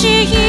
是一